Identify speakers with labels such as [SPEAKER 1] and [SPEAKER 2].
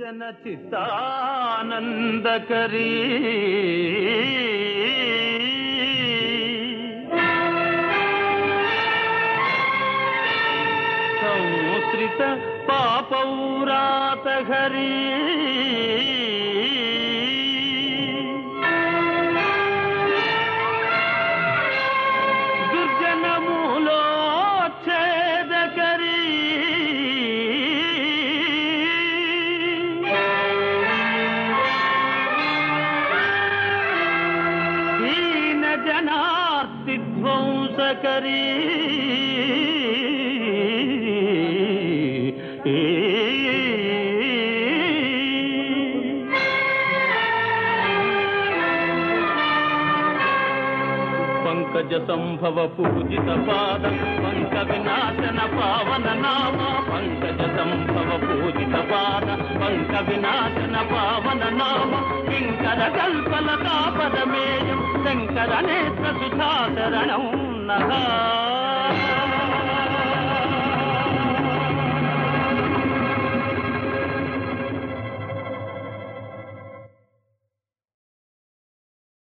[SPEAKER 1] ಜನಚಿತಾನಂದಕರಿ ಸಂಸ್ಕೃತ ಪಾಪೌರಾತಹರಿ. హీన జనార్తి ధ్వంసకరీ పంకజ సంభవ పూజిత పాద పంక వినాశన పావన నామ పంకజ సంభవ పూజిత పాద పంక వినాశన పావన నామ కింకర కల్పల తాపదమేయం శంకర నేత్ర సుధాచరణం నగా